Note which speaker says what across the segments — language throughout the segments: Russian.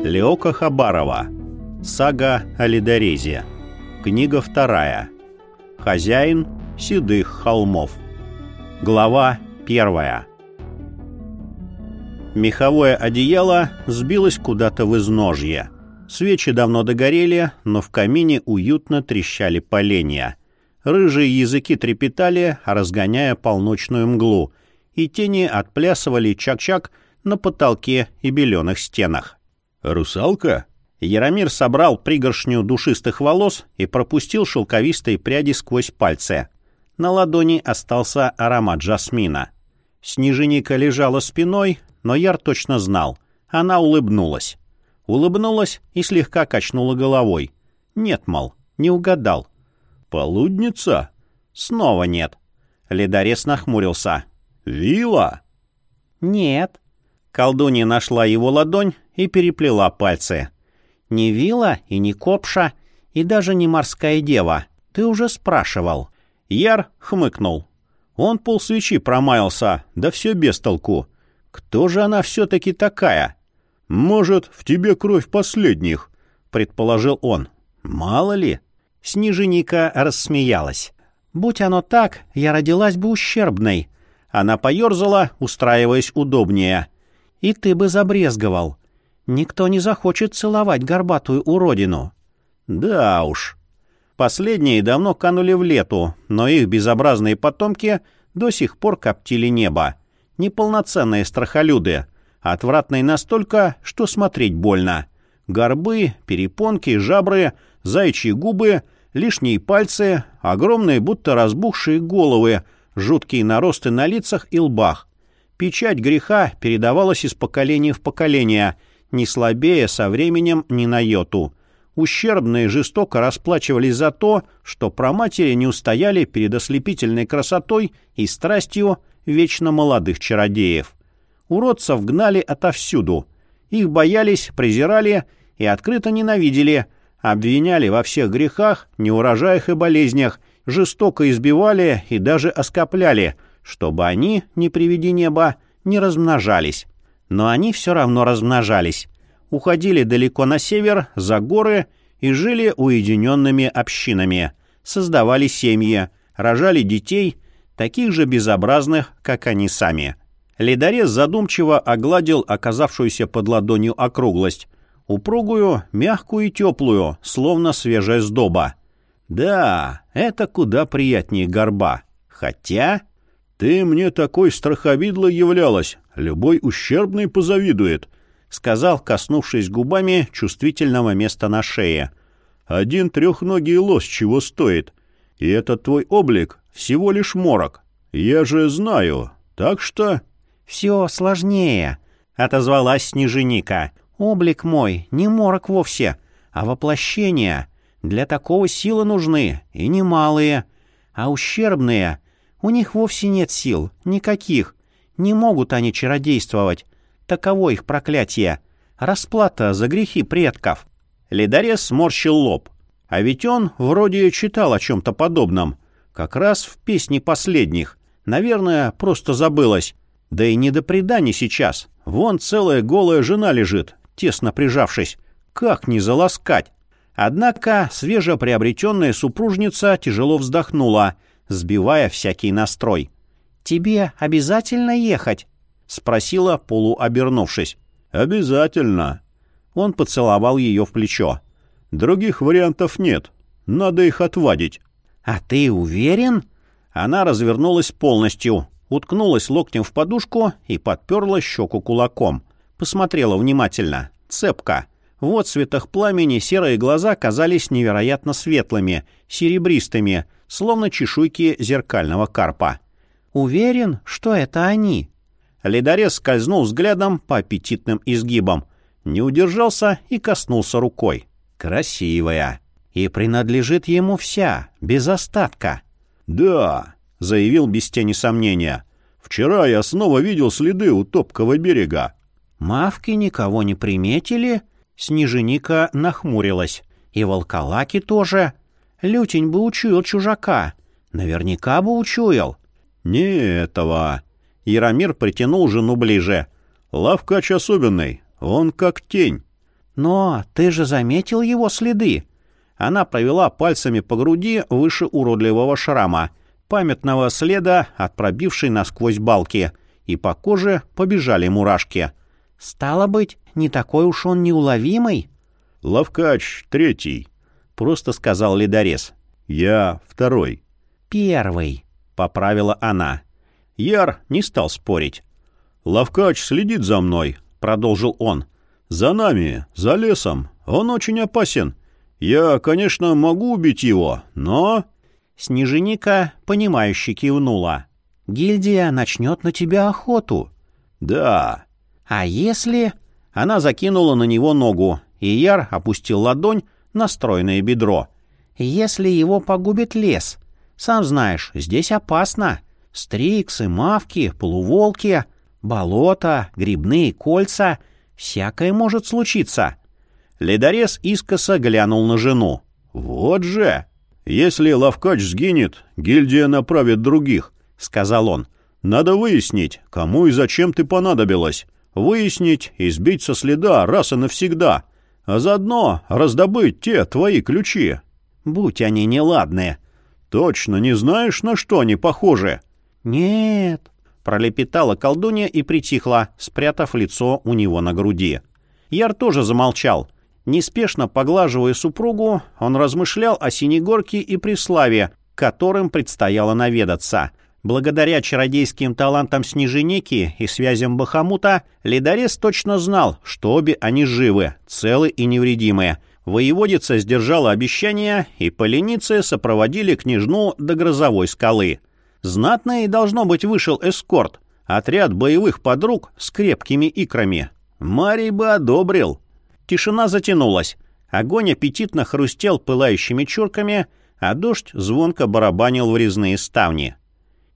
Speaker 1: Леока Хабарова. Сага о ледорезе. Книга вторая. Хозяин седых холмов. Глава первая. Меховое одеяло сбилось куда-то в изножье. Свечи давно догорели, но в камине уютно трещали поленья. Рыжие языки трепетали, разгоняя полночную мглу, и тени отплясывали чак-чак на потолке и беленых стенах.
Speaker 2: «Русалка?»
Speaker 1: Яромир собрал пригоршню душистых волос и пропустил шелковистые пряди сквозь пальцы. На ладони остался аромат жасмина. Снежиника лежала спиной, но Яр точно знал. Она улыбнулась. Улыбнулась и слегка качнула головой. Нет, мол, не угадал.
Speaker 2: «Полудница?»
Speaker 1: Снова нет. Ледорез нахмурился.
Speaker 2: «Вила?»
Speaker 1: «Нет». Колдунья нашла его ладонь и переплела пальцы. «Не вила и не копша, и даже не морская дева. Ты уже спрашивал». Яр хмыкнул. Он полсвечи промаялся, да все без толку. Кто же она все-таки такая?
Speaker 2: «Может, в тебе кровь последних», — предположил он.
Speaker 1: «Мало ли». Снежиника рассмеялась. «Будь оно так, я родилась бы ущербной». Она поерзала, устраиваясь удобнее. «И ты бы забрезговал. Никто не захочет целовать горбатую уродину». «Да уж». Последние давно канули в лету, но их безобразные потомки до сих пор коптили небо. Неполноценные страхолюды. Отвратные настолько, что смотреть больно. Горбы, перепонки, жабры, зайчьи губы, лишние пальцы, огромные, будто разбухшие головы, жуткие наросты на лицах и лбах. Печать греха передавалась из поколения в поколение, не слабее со временем ни на йоту. Ущербные жестоко расплачивались за то, что проматери не устояли перед ослепительной красотой и страстью вечно молодых чародеев. Уродцев гнали отовсюду. Их боялись, презирали и открыто ненавидели, обвиняли во всех грехах, неурожаях и болезнях, жестоко избивали и даже оскопляли, чтобы они, не приведи неба, не размножались. Но они все равно размножались. Уходили далеко на север, за горы и жили уединенными общинами, создавали семьи, рожали детей, таких же безобразных, как они сами. Ледорез задумчиво огладил оказавшуюся под ладонью округлость, упругую, мягкую и теплую, словно свежая сдоба. Да, это куда приятнее горба. Хотя...
Speaker 2: «Ты мне такой страховидло являлась, любой ущербный позавидует», —
Speaker 1: сказал, коснувшись губами чувствительного места на шее.
Speaker 2: «Один трехногий лось чего стоит. И этот твой облик всего лишь морок. Я же знаю, так что...»
Speaker 1: «Все сложнее», — отозвалась Снежиника. «Облик мой не морок вовсе, а воплощение. Для такого силы нужны, и немалые. А ущербные, у них вовсе нет сил, никаких. Не могут они чародействовать. Таково их проклятие. Расплата за грехи предков». Ледарес сморщил лоб. А ведь он вроде читал о чем-то подобном. Как раз в песне последних. Наверное, просто забылось. Да и не до преданий сейчас. Вон целая голая жена лежит, тесно прижавшись. Как не заласкать? Однако свежеприобретенная супружница тяжело вздохнула, сбивая всякий настрой. «Тебе обязательно ехать?» — спросила, полуобернувшись.
Speaker 2: «Обязательно».
Speaker 1: Он поцеловал ее в плечо.
Speaker 2: «Других вариантов нет. Надо их отвадить».
Speaker 1: «А ты уверен?» Она развернулась полностью, уткнулась локтем в подушку и подперла щеку кулаком. Посмотрела внимательно. Цепка. В отцветах пламени серые глаза казались невероятно светлыми, серебристыми, словно чешуйки зеркального карпа. «Уверен, что это они?» Ледорез скользнул взглядом по аппетитным изгибам. Не удержался и коснулся рукой. «Красивая. И принадлежит ему вся, без остатка».
Speaker 2: «Да», — заявил без тени сомнения. «Вчера я снова видел следы у топкого берега».
Speaker 1: «Мавки никого не приметили?» Снеженика нахмурилась. «И волколаки тоже. Лютень бы учуял чужака. Наверняка бы учуял».
Speaker 2: «Не этого». Яромир притянул жену ближе. «Лавкач особенный. Он как тень».
Speaker 1: «Но ты же заметил его следы?» Она провела пальцами по груди выше уродливого шрама, памятного следа от пробившей насквозь балки, и по коже побежали мурашки. «Стало быть, не такой уж он неуловимый?»
Speaker 2: «Лавкач третий», — просто сказал ледорез. «Я второй».
Speaker 1: «Первый», — поправила она.
Speaker 2: Яр не стал спорить. «Лавкач следит за мной», — продолжил он. «За нами, за лесом. Он очень опасен. Я, конечно, могу убить его, но...»
Speaker 1: Снеженика, понимающе кивнула. «Гильдия начнет на тебя охоту».
Speaker 2: «Да».
Speaker 1: «А если...» Она закинула на него ногу, и Яр опустил ладонь на стройное бедро. «Если его погубит лес. Сам знаешь, здесь опасно. Стриксы, мавки, полуволки, болото, грибные кольца. Всякое может случиться». Ледорез искоса глянул на жену.
Speaker 2: «Вот же! Если Лавкач сгинет, гильдия направит других», — сказал он. «Надо выяснить, кому и зачем ты понадобилась. Выяснить и сбить со следа раз и навсегда. А заодно раздобыть те твои ключи».
Speaker 1: «Будь они неладные».
Speaker 2: «Точно не знаешь, на что они похожи?»
Speaker 1: «Нет», — пролепетала колдунья и притихла, спрятав лицо у него на груди. Яр тоже замолчал — Неспешно поглаживая супругу, он размышлял о Синегорке и Преславе, которым предстояло наведаться. Благодаря чародейским талантам Снеженики и связям Бахамута, Ледорез точно знал, что обе они живы, целы и невредимые. Воеводица сдержала обещание, и поленицы сопроводили княжну до грозовой скалы. Знатно и должно быть вышел эскорт, отряд боевых подруг с крепкими икрами. Марий бы одобрил. Тишина затянулась. Огонь аппетитно хрустел пылающими чурками, а дождь звонко барабанил в резные ставни.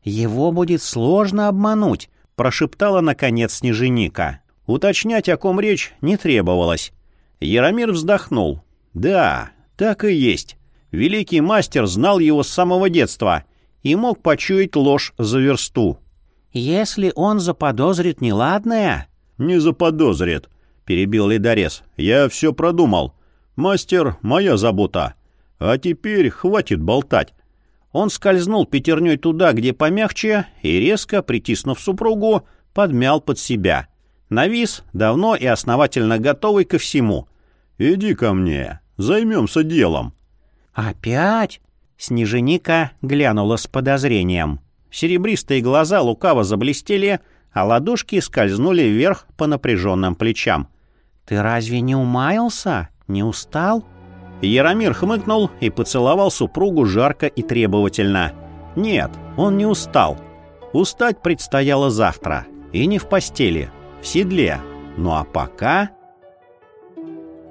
Speaker 1: «Его будет сложно обмануть», — прошептала, наконец, Снеженика. Уточнять, о ком речь, не требовалось. Яромир вздохнул. «Да, так и есть. Великий мастер знал его с самого детства и мог почуять ложь за версту». «Если он заподозрит неладное...»
Speaker 2: «Не заподозрит», — перебил Ледорез. «Я все продумал. Мастер — моя забота. А теперь хватит болтать».
Speaker 1: Он скользнул пятерней туда, где помягче, и, резко притиснув супругу, подмял под себя. Навис, давно и основательно готовый ко всему.
Speaker 2: «Иди ко мне, займемся делом».
Speaker 1: «Опять?» — Снеженика глянула с подозрением. Серебристые глаза лукаво заблестели, а ладошки скользнули вверх по напряженным плечам. «Ты разве не умаялся? Не устал?» Яромир хмыкнул и поцеловал супругу жарко и требовательно. «Нет, он не устал. Устать предстояло завтра. И не в постели, в седле. Ну а пока...»